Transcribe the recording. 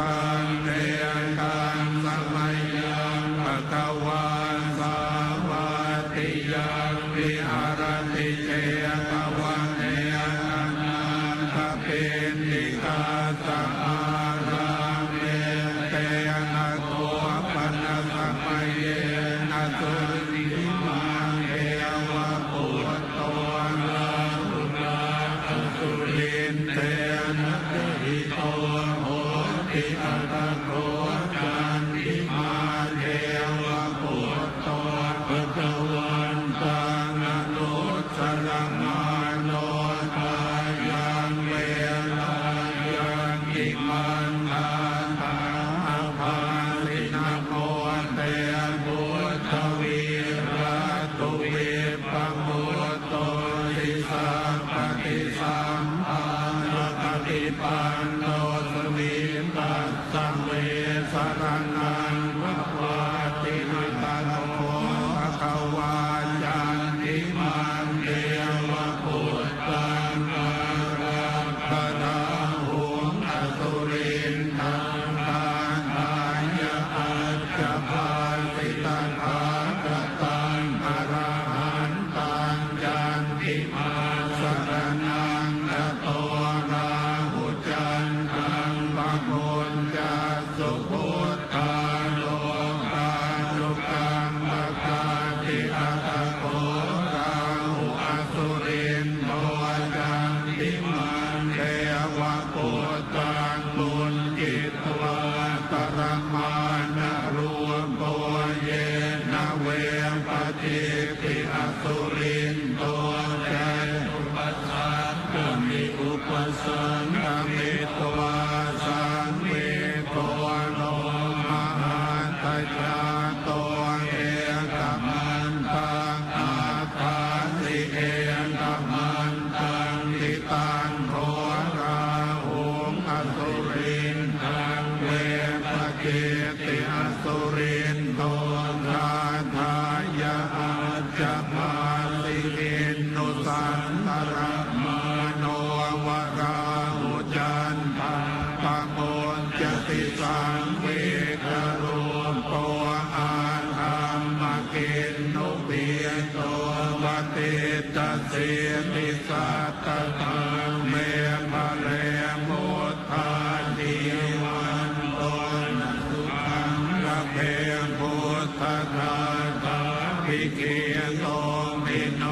กังเนกังสมัยยังปะกวาสาวาติยังวิหารติเจกวังเนนันทเปนิกาตอาราเมเตนะโกปันสมัยเยนะตุริมังเอวะปุตโตนารุณาสุรินเตนะตหิโต ติอัตโกกันติมาเทวะปุตโตภะคะวันตังอนุตตรมาโนทายังเวลายังอิมันทาทาภาลินาโมเตบุตวีระตุเวปะมุตโตติสัมปติสัมปันโนปฏิปันโนสมิปัสสัง เวสรนังวัฏวาติวิตาโนภะคะวาจันติมันเทวะพุทธังอารักขณาหุงอสุรินทังทานทายะอัจจภาสิตังภากตังอรหันตังจันติมา ติมันเทวะปุตตังบุญกิตวาตรมานรวมโปเยนเวปฏิปิอสุรินโตเตอุปสังกมิอุปสรรค ปเกติอสุรินโทราทายะอาจมาสิรินนุสันตรมาโนวราหุจันทังปะโมจติสังเวกรูปโตอาหัมมะเกนนุเปียโตวเตตเสติสัตตังเม ตถาตาภิกขโนมิโน